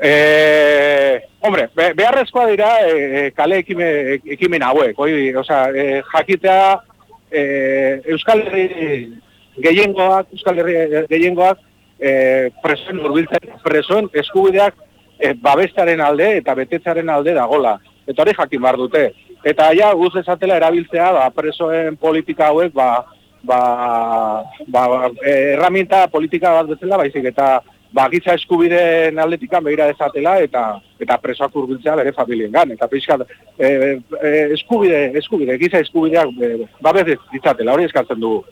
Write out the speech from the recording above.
E, hombre, be, beharrezkoa dira e, kale ekime, ekimen hauek, oi, oza, e, jakitea e, Euskal Herri gehiengoak, Euskal Herri gehiengoak e, presoen urbiltzen, presoen eskubideak e, babestaren alde eta betetzaren alde dagola. Eta hori jakin bar dute. Eta ja, guz esatela erabiltzea, ba, presoen politika hauek, ba, ba, ba, erraminta politika bat bezala, baizik, eta ba, giza eskubideen aldetikan behira dezatela eta eta presoak urbiltzea bere familien gan. Eta pixka, e, e, eskubide, eskubide, giza eskubideak e, babez ditzatela, hori eskatzen dugu.